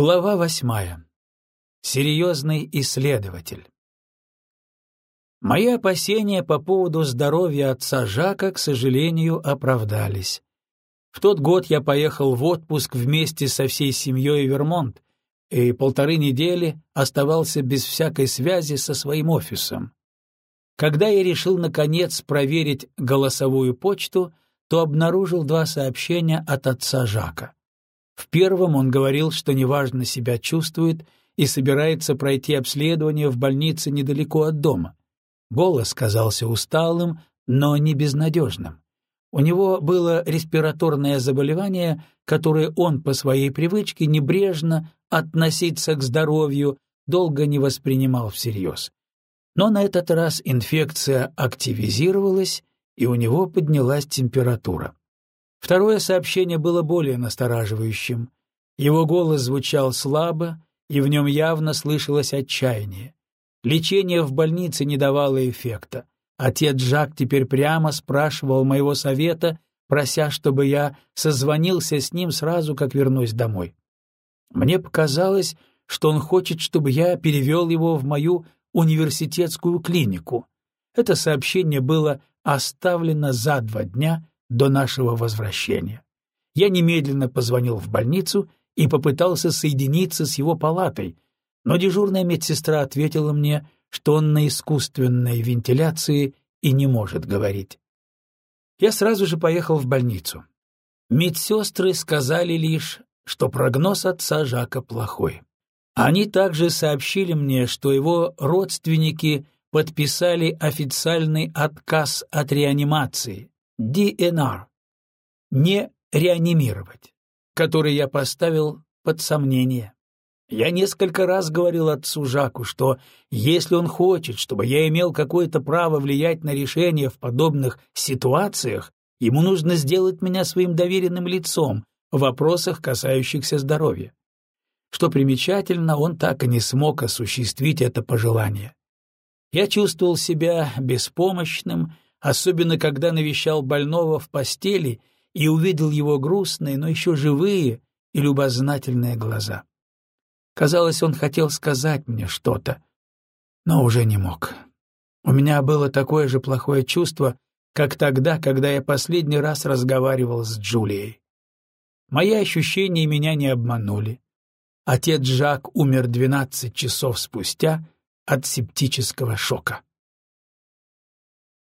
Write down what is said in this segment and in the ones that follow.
Глава восьмая. Серьезный исследователь. Мои опасения по поводу здоровья отца Жака, к сожалению, оправдались. В тот год я поехал в отпуск вместе со всей семьей Вермонт и полторы недели оставался без всякой связи со своим офисом. Когда я решил, наконец, проверить голосовую почту, то обнаружил два сообщения от отца Жака. В первом он говорил, что неважно себя чувствует и собирается пройти обследование в больнице недалеко от дома. Голос казался усталым, но не безнадежным. У него было респираторное заболевание, которое он по своей привычке небрежно относиться к здоровью долго не воспринимал всерьез. Но на этот раз инфекция активизировалась, и у него поднялась температура. Второе сообщение было более настораживающим. Его голос звучал слабо, и в нем явно слышалось отчаяние. Лечение в больнице не давало эффекта. Отец Жак теперь прямо спрашивал моего совета, прося, чтобы я созвонился с ним сразу, как вернусь домой. Мне показалось, что он хочет, чтобы я перевел его в мою университетскую клинику. Это сообщение было оставлено за два дня до нашего возвращения. Я немедленно позвонил в больницу и попытался соединиться с его палатой, но дежурная медсестра ответила мне, что он на искусственной вентиляции и не может говорить. Я сразу же поехал в больницу. Медсестры сказали лишь, что прогноз отца Жака плохой. Они также сообщили мне, что его родственники подписали официальный отказ от реанимации, DNR, не реанимировать, который я поставил под сомнение. Я несколько раз говорил отцу Жаку, что если он хочет, чтобы я имел какое-то право влиять на решения в подобных ситуациях, ему нужно сделать меня своим доверенным лицом в вопросах, касающихся здоровья. Что примечательно, он так и не смог осуществить это пожелание. Я чувствовал себя беспомощным, особенно когда навещал больного в постели и увидел его грустные, но еще живые и любознательные глаза. Казалось, он хотел сказать мне что-то, но уже не мог. У меня было такое же плохое чувство, как тогда, когда я последний раз разговаривал с Джулией. Мои ощущения меня не обманули. Отец Жак умер 12 часов спустя от септического шока.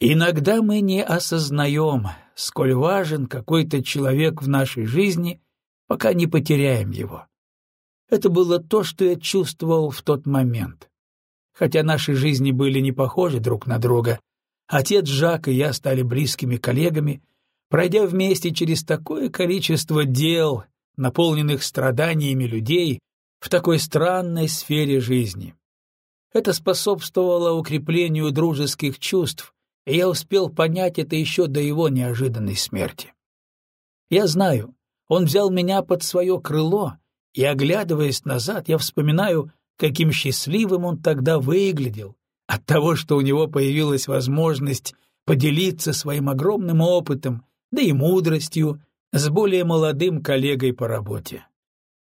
Иногда мы не осознаем, сколь важен какой-то человек в нашей жизни, пока не потеряем его. Это было то, что я чувствовал в тот момент. Хотя наши жизни были не похожи друг на друга, отец Жак и я стали близкими коллегами, пройдя вместе через такое количество дел, наполненных страданиями людей в такой странной сфере жизни. Это способствовало укреплению дружеских чувств, и я успел понять это еще до его неожиданной смерти. Я знаю, он взял меня под свое крыло и, оглядываясь назад, я вспоминаю, каким счастливым он тогда выглядел от того, что у него появилась возможность поделиться своим огромным опытом, да и мудростью с более молодым коллегой по работе.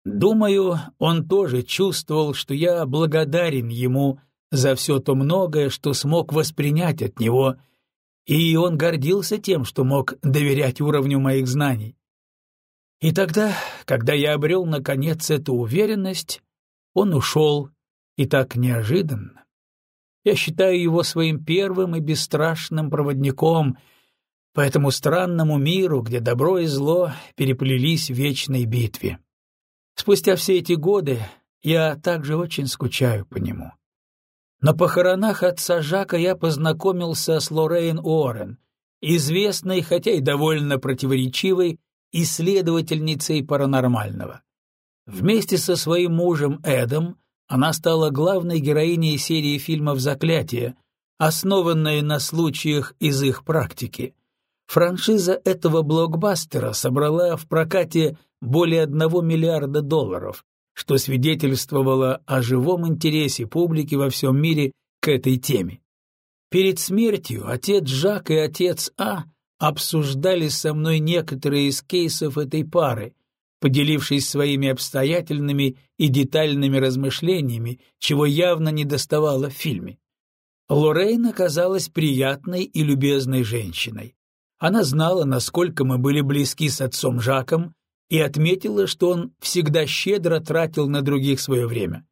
Думаю, он тоже чувствовал, что я благодарен ему за все то многое, что смог воспринять от него, и он гордился тем, что мог доверять уровню моих знаний. И тогда, когда я обрел, наконец, эту уверенность, он ушел, и так неожиданно. Я считаю его своим первым и бесстрашным проводником по этому странному миру, где добро и зло переплелись в вечной битве. Спустя все эти годы я также очень скучаю по нему. На похоронах отца Жака я познакомился с Лоррейн Уоррен, известной, хотя и довольно противоречивой, исследовательницей паранормального. Вместе со своим мужем Эдом она стала главной героиней серии фильмов «Заклятие», основанной на случаях из их практики. Франшиза этого блокбастера собрала в прокате более одного миллиарда долларов, что свидетельствовало о живом интересе публики во всем мире к этой теме. Перед смертью отец Жак и отец А обсуждали со мной некоторые из кейсов этой пары, поделившись своими обстоятельными и детальными размышлениями, чего явно не доставало в фильме. Лоррейн оказалась приятной и любезной женщиной. Она знала, насколько мы были близки с отцом Жаком, и отметила, что он всегда щедро тратил на других свое время.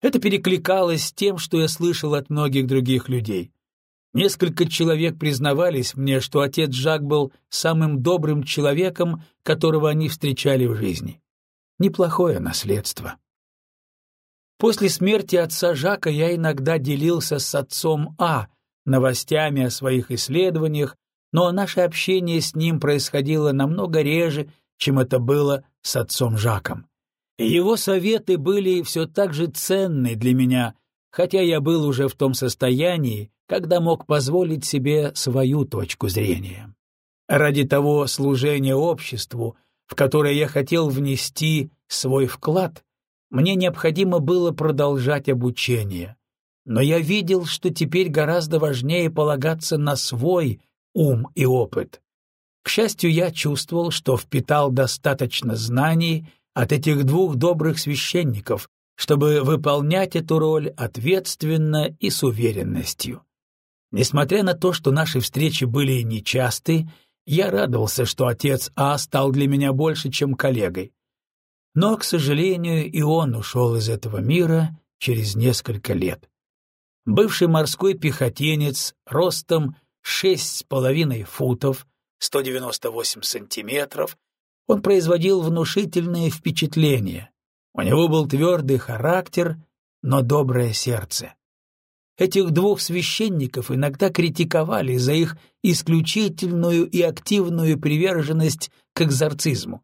Это перекликалось с тем, что я слышал от многих других людей. Несколько человек признавались мне, что отец Жак был самым добрым человеком, которого они встречали в жизни. Неплохое наследство. После смерти отца Жака я иногда делился с отцом А новостями о своих исследованиях, но наше общение с ним происходило намного реже, чем это было с отцом Жаком. Его советы были все так же ценны для меня, хотя я был уже в том состоянии, когда мог позволить себе свою точку зрения. Ради того служения обществу, в которое я хотел внести свой вклад, мне необходимо было продолжать обучение. Но я видел, что теперь гораздо важнее полагаться на свой ум и опыт. К счастью, я чувствовал, что впитал достаточно знаний от этих двух добрых священников, чтобы выполнять эту роль ответственно и с уверенностью. Несмотря на то, что наши встречи были нечасты, я радовался, что отец А стал для меня больше, чем коллегой. Но, к сожалению, и он ушел из этого мира через несколько лет. Бывший морской пехотинец ростом шесть с половиной футов, 198 сантиметров, он производил внушительное впечатление. У него был твердый характер, но доброе сердце. Этих двух священников иногда критиковали за их исключительную и активную приверженность к экзорцизму.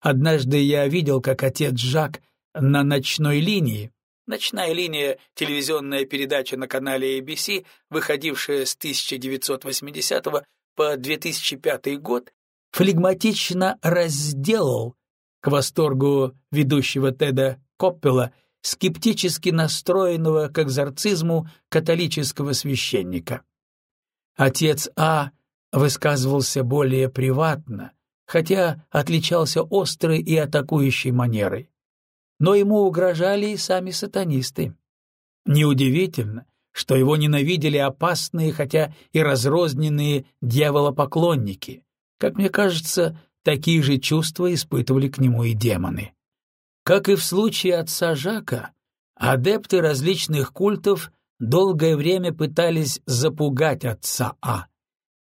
Однажды я видел, как отец Жак на ночной линии, ночная линия — телевизионная передача на канале ABC, выходившая с 1980 по 2005 год, флегматично разделал, к восторгу ведущего Теда Коппела, скептически настроенного к экзорцизму католического священника. Отец А высказывался более приватно, хотя отличался острой и атакующей манерой. Но ему угрожали и сами сатанисты. Неудивительно, что его ненавидели опасные, хотя и разрозненные дьяволопоклонники. Как мне кажется, такие же чувства испытывали к нему и демоны. Как и в случае отца Жака, адепты различных культов долгое время пытались запугать отца А.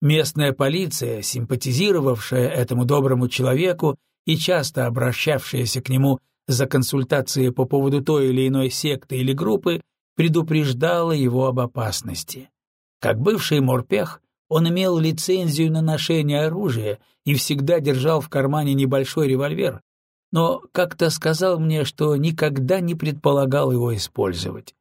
Местная полиция, симпатизировавшая этому доброму человеку и часто обращавшаяся к нему за консультацией по поводу той или иной секты или группы, предупреждала его об опасности. Как бывший морпех, он имел лицензию на ношение оружия и всегда держал в кармане небольшой револьвер, но как-то сказал мне, что никогда не предполагал его использовать.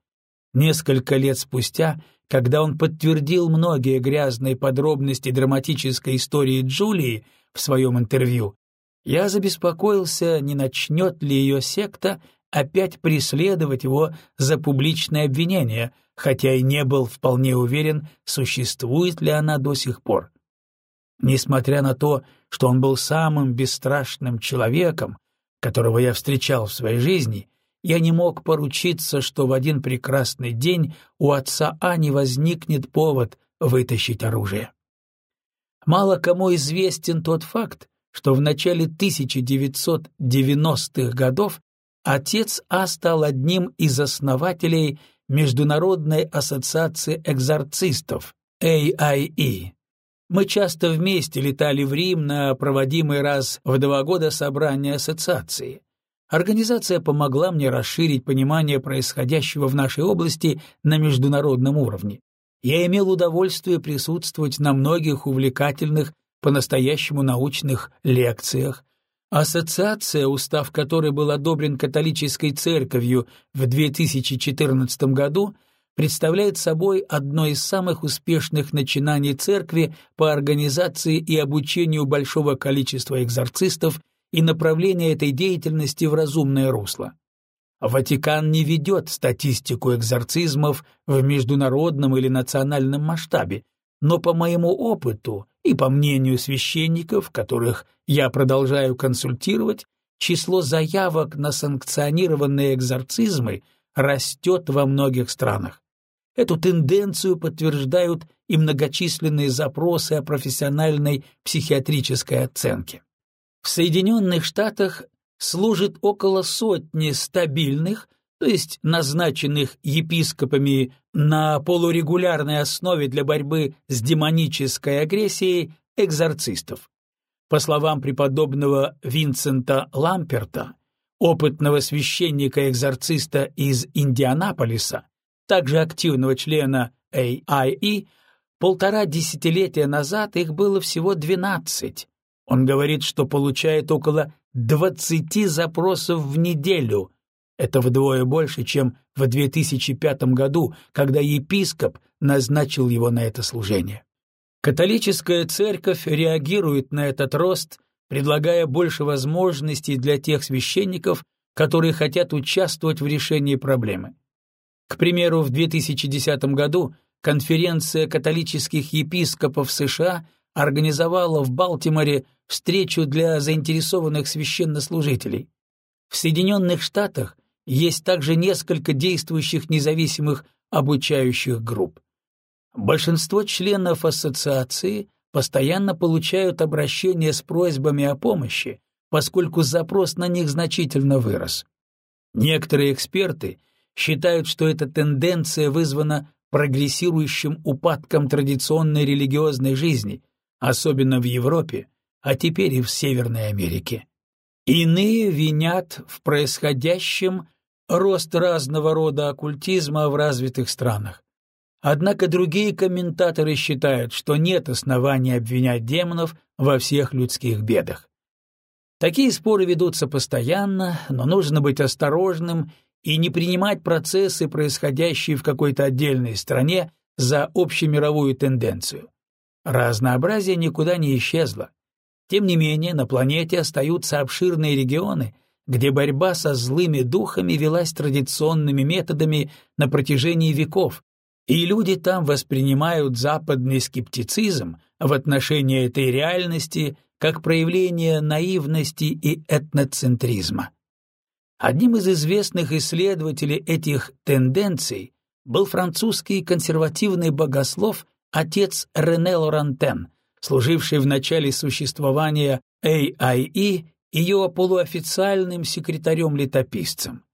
Несколько лет спустя когда он подтвердил многие грязные подробности драматической истории Джулии в своем интервью, я забеспокоился, не начнет ли ее секта опять преследовать его за публичное обвинение, хотя и не был вполне уверен, существует ли она до сих пор. Несмотря на то, что он был самым бесстрашным человеком, которого я встречал в своей жизни, я не мог поручиться, что в один прекрасный день у отца Ани возникнет повод вытащить оружие. Мало кому известен тот факт, что в начале 1990-х годов отец А стал одним из основателей Международной ассоциации экзорцистов AIE. Мы часто вместе летали в Рим на проводимый раз в два года собрание ассоциации. Организация помогла мне расширить понимание происходящего в нашей области на международном уровне. Я имел удовольствие присутствовать на многих увлекательных, по-настоящему научных лекциях. Ассоциация, устав которой был одобрен католической церковью в 2014 году, представляет собой одно из самых успешных начинаний церкви по организации и обучению большого количества экзорцистов и направление этой деятельности в разумное русло. Ватикан не ведет статистику экзорцизмов в международном или национальном масштабе, но по моему опыту и по мнению священников, которых я продолжаю консультировать, число заявок на санкционированные экзорцизмы растет во многих странах. Эту тенденцию подтверждают и многочисленные запросы о профессиональной психиатрической оценке. В Соединенных Штатах служит около сотни стабильных, то есть назначенных епископами на полурегулярной основе для борьбы с демонической агрессией экзорцистов. По словам преподобного Винсента Ламперта, опытного священника-экзорциста из Индианаполиса, также активного члена AIE, полтора десятилетия назад их было всего 12. Он говорит, что получает около 20 запросов в неделю. Это вдвое больше, чем в 2005 году, когда епископ назначил его на это служение. Католическая церковь реагирует на этот рост, предлагая больше возможностей для тех священников, которые хотят участвовать в решении проблемы. К примеру, в 2010 году конференция католических епископов США организовала в Балтиморе встречу для заинтересованных священнослужителей. В Соединенных Штатах есть также несколько действующих независимых обучающих групп. Большинство членов ассоциации постоянно получают обращения с просьбами о помощи, поскольку запрос на них значительно вырос. Некоторые эксперты считают, что эта тенденция вызвана прогрессирующим упадком традиционной религиозной жизни, особенно в Европе, а теперь и в Северной Америке. Иные винят в происходящем рост разного рода оккультизма в развитых странах. Однако другие комментаторы считают, что нет оснований обвинять демонов во всех людских бедах. Такие споры ведутся постоянно, но нужно быть осторожным и не принимать процессы, происходящие в какой-то отдельной стране, за общемировую тенденцию. Разнообразие никуда не исчезло. Тем не менее, на планете остаются обширные регионы, где борьба со злыми духами велась традиционными методами на протяжении веков, и люди там воспринимают западный скептицизм в отношении этой реальности как проявление наивности и этноцентризма. Одним из известных исследователей этих тенденций был французский консервативный богослов отец Рене Лорантен, служивший в начале существования AIE ее полуофициальным секретарем-летописцем.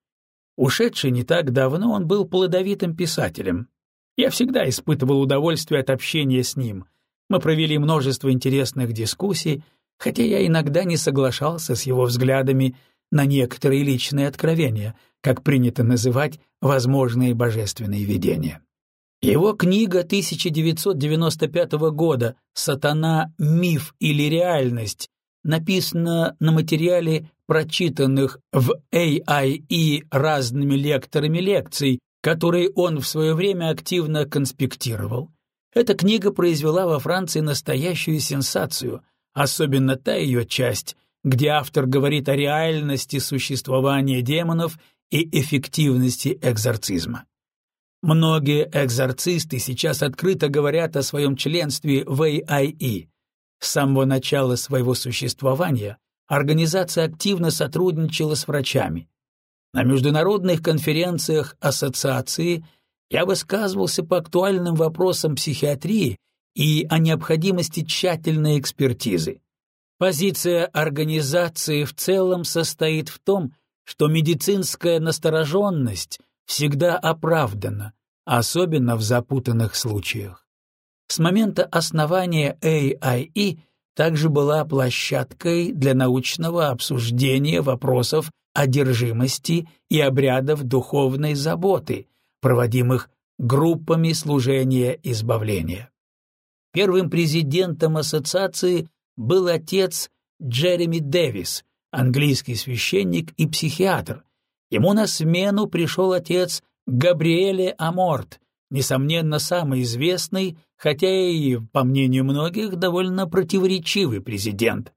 Ушедший не так давно он был плодовитым писателем. Я всегда испытывал удовольствие от общения с ним. Мы провели множество интересных дискуссий, хотя я иногда не соглашался с его взглядами на некоторые личные откровения, как принято называть возможные божественные видения. Его книга 1995 года «Сатана. Миф или реальность» написана на материале прочитанных в AIE разными лекторами лекций, которые он в свое время активно конспектировал. Эта книга произвела во Франции настоящую сенсацию, особенно та ее часть, где автор говорит о реальности существования демонов и эффективности экзорцизма. Многие экзорцисты сейчас открыто говорят о своем членстве в AIE. С самого начала своего существования организация активно сотрудничала с врачами. На международных конференциях ассоциации я высказывался по актуальным вопросам психиатрии и о необходимости тщательной экспертизы. Позиция организации в целом состоит в том, что медицинская настороженность всегда оправдана, особенно в запутанных случаях. С момента основания AIE также была площадкой для научного обсуждения вопросов одержимости и обрядов духовной заботы, проводимых группами служения избавления. Первым президентом ассоциации был отец Джереми Дэвис, английский священник и психиатр. Ему на смену пришел отец Габриэле Аморт, несомненно, самый известный, хотя и, по мнению многих, довольно противоречивый президент.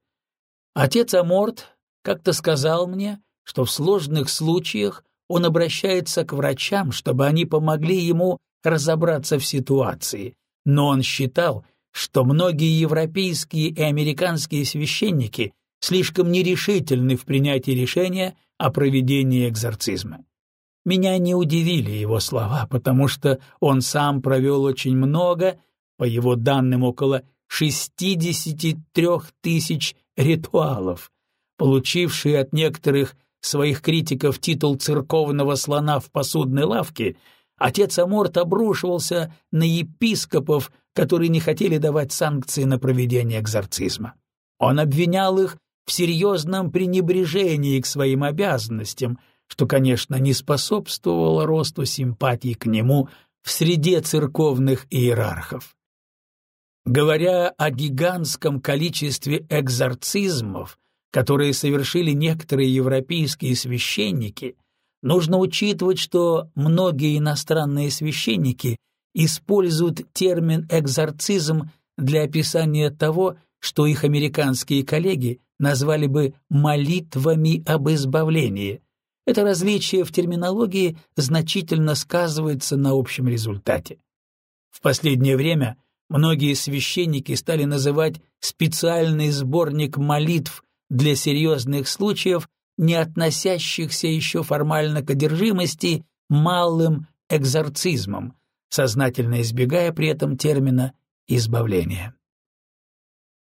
Отец Аморт как-то сказал мне, что в сложных случаях он обращается к врачам, чтобы они помогли ему разобраться в ситуации, но он считал, что многие европейские и американские священники слишком нерешительны в принятии решения о проведении экзорцизма. Меня не удивили его слова, потому что он сам провел очень много, по его данным около 63 тысяч ритуалов, получившие от некоторых своих критиков титул церковного слона в посудной лавке, отец Аморт обрушивался на епископов, которые не хотели давать санкции на проведение экзорцизма. Он обвинял их в серьезном пренебрежении к своим обязанностям, что, конечно, не способствовало росту симпатии к нему в среде церковных иерархов. Говоря о гигантском количестве экзорцизмов, которые совершили некоторые европейские священники, нужно учитывать, что многие иностранные священники используют термин «экзорцизм» для описания того, что их американские коллеги назвали бы «молитвами об избавлении». Это различие в терминологии значительно сказывается на общем результате. В последнее время многие священники стали называть специальный сборник молитв для серьезных случаев, не относящихся еще формально к одержимости, малым экзорцизмом, сознательно избегая при этом термина «избавление».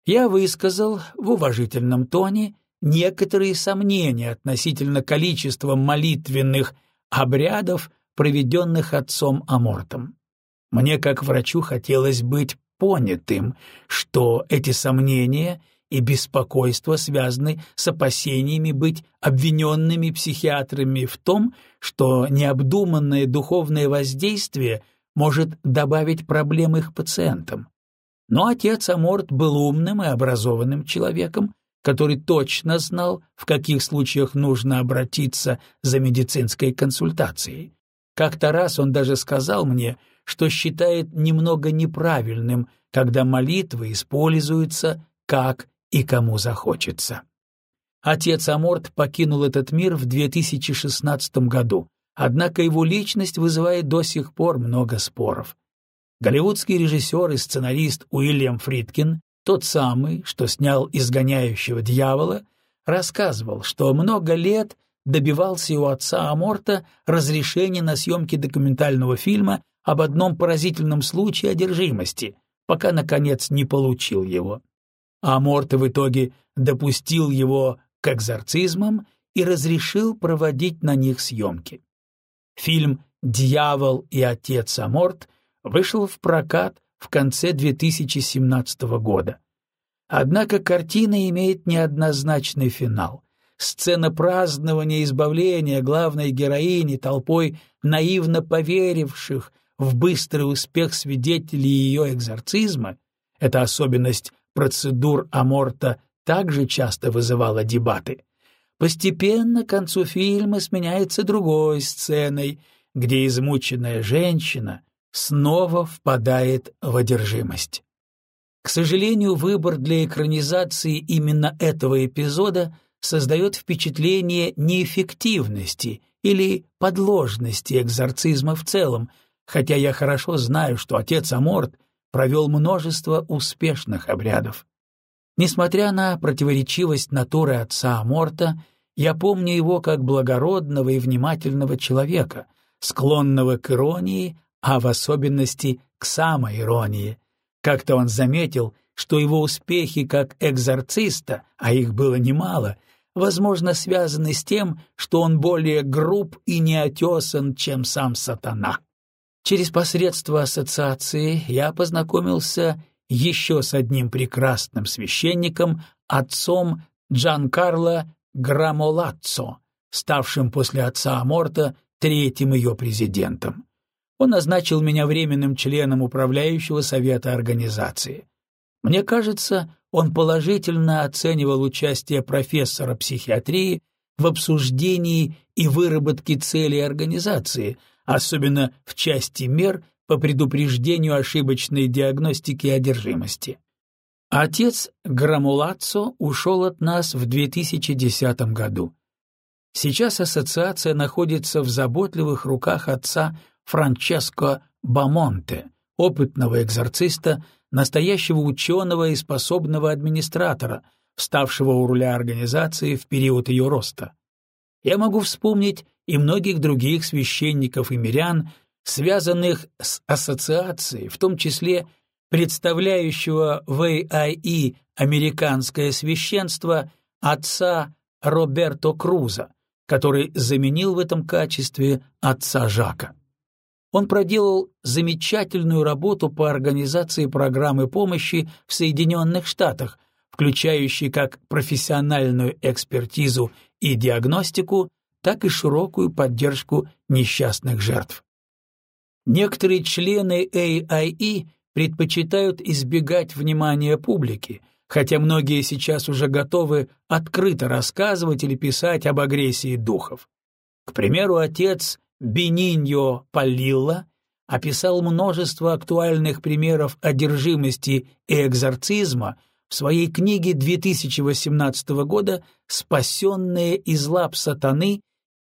Я высказал в уважительном тоне некоторые сомнения относительно количества молитвенных обрядов, проведенных отцом Амортом. Мне, как врачу, хотелось быть понятым, что эти сомнения — и беспокойство связаны с опасениями быть обвиненными психиатрами в том, что необдуманное духовное воздействие может добавить проблем их пациентам. Но отец Аморт был умным и образованным человеком, который точно знал, в каких случаях нужно обратиться за медицинской консультацией. Как-то раз он даже сказал мне, что считает немного неправильным, когда молитвы используются как и кому захочется. Отец Аморт покинул этот мир в 2016 году, однако его личность вызывает до сих пор много споров. Голливудский режиссер и сценарист Уильям Фридкин, тот самый, что снял «Изгоняющего дьявола», рассказывал, что много лет добивался у отца Аморта разрешения на съемки документального фильма об одном поразительном случае одержимости, пока, наконец, не получил его а Морте в итоге допустил его к экзорцизмам и разрешил проводить на них съемки. Фильм «Дьявол и отец Аморт» вышел в прокат в конце 2017 года. Однако картина имеет неоднозначный финал. Сцена празднования избавления главной героини толпой наивно поверивших в быстрый успех свидетелей ее экзорцизма — это особенность процедур Аморта также часто вызывала дебаты. Постепенно к концу фильма сменяется другой сценой, где измученная женщина снова впадает в одержимость. К сожалению, выбор для экранизации именно этого эпизода создает впечатление неэффективности или подложности экзорцизма в целом, хотя я хорошо знаю, что отец Аморт провел множество успешных обрядов. Несмотря на противоречивость натуры отца Аморта, я помню его как благородного и внимательного человека, склонного к иронии, а в особенности к самоиронии. Как-то он заметил, что его успехи как экзорциста, а их было немало, возможно, связаны с тем, что он более груб и неотесан, чем сам сатана. Через посредство ассоциации я познакомился еще с одним прекрасным священником, отцом Джанкарло Грамолаццо, ставшим после отца Аморта третьим ее президентом. Он назначил меня временным членом управляющего совета организации. Мне кажется, он положительно оценивал участие профессора психиатрии в обсуждении и выработке целей организации — особенно в части мер по предупреждению ошибочной диагностики одержимости. Отец Грамулаццо ушел от нас в 2010 году. Сейчас ассоциация находится в заботливых руках отца Франческо Бамонте, опытного экзорциста, настоящего ученого и способного администратора, вставшего у руля организации в период ее роста. Я могу вспомнить и многих других священников и мирян, связанных с ассоциацией, в том числе представляющего в AIE американское священство отца Роберто Круза, который заменил в этом качестве отца Жака. Он проделал замечательную работу по организации программы помощи в Соединенных Штатах, включающей как профессиональную экспертизу и диагностику, так и широкую поддержку несчастных жертв. Некоторые члены AIE предпочитают избегать внимания публики, хотя многие сейчас уже готовы открыто рассказывать или писать об агрессии духов. К примеру, отец Бениньо Палилла описал множество актуальных примеров одержимости и экзорцизма в своей книге 2018 года «Спасенные из лап сатаны.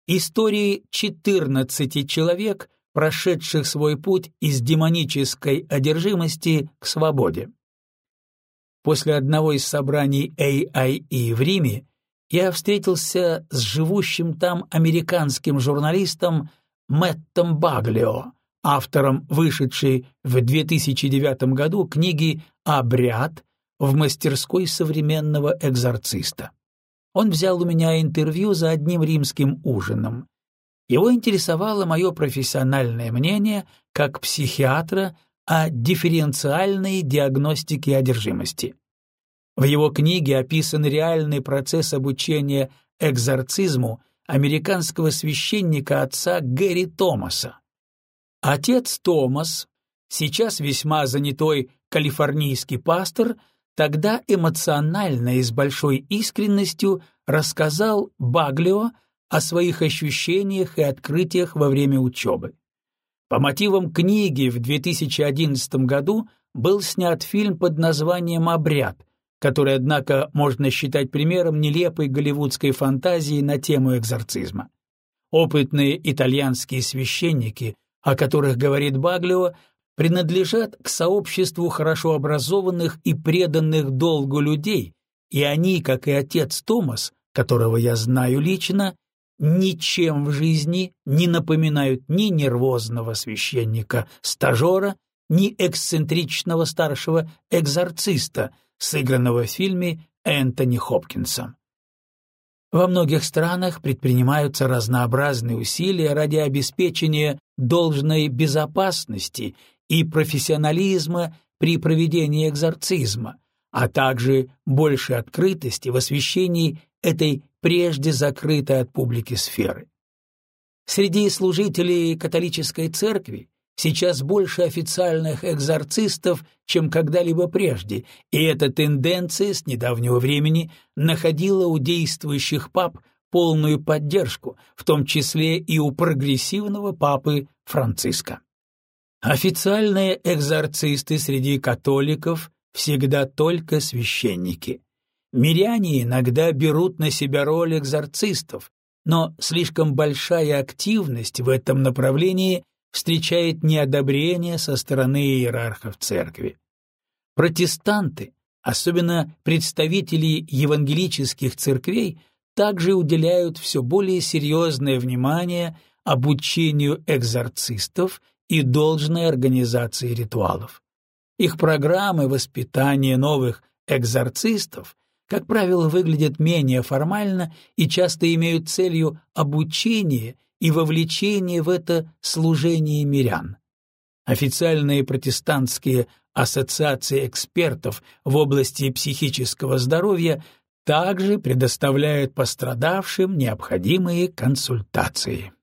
Истории 14 человек, прошедших свой путь из демонической одержимости к свободе. После одного из собраний AIE в Риме я встретился с живущим там американским журналистом Мэттом Баглио, автором вышедшей в 2009 году книги «Обряд» в мастерской современного экзорциста. Он взял у меня интервью за одним римским ужином. Его интересовало мое профессиональное мнение как психиатра о дифференциальной диагностике одержимости. В его книге описан реальный процесс обучения экзорцизму американского священника отца Гэри Томаса. Отец Томас, сейчас весьма занятой калифорнийский пастор, тогда эмоционально и с большой искренностью рассказал Баглио о своих ощущениях и открытиях во время учебы. По мотивам книги в 2011 году был снят фильм под названием «Обряд», который, однако, можно считать примером нелепой голливудской фантазии на тему экзорцизма. Опытные итальянские священники, о которых говорит Баглио, принадлежат к сообществу хорошо образованных и преданных долгу людей, и они, как и отец Томас, которого я знаю лично, ничем в жизни не напоминают ни нервозного священника-стажера, ни эксцентричного старшего экзорциста, сыгранного в фильме Энтони Хопкинсом. Во многих странах предпринимаются разнообразные усилия ради обеспечения должной безопасности и профессионализма при проведении экзорцизма, а также большей открытости в освещении этой прежде закрытой от публики сферы. Среди служителей католической церкви сейчас больше официальных экзорцистов, чем когда-либо прежде, и эта тенденция с недавнего времени находила у действующих пап полную поддержку, в том числе и у прогрессивного папы Франциска. Официальные экзорцисты среди католиков всегда только священники. Миряне иногда берут на себя роль экзорцистов, но слишком большая активность в этом направлении встречает неодобрение со стороны иерархов церкви. Протестанты, особенно представители евангелических церквей, также уделяют все более серьезное внимание обучению экзорцистов и должной организации ритуалов. Их программы воспитания новых экзорцистов как правило, выглядят менее формально и часто имеют целью обучение и вовлечение в это служение мирян. Официальные протестантские ассоциации экспертов в области психического здоровья также предоставляют пострадавшим необходимые консультации.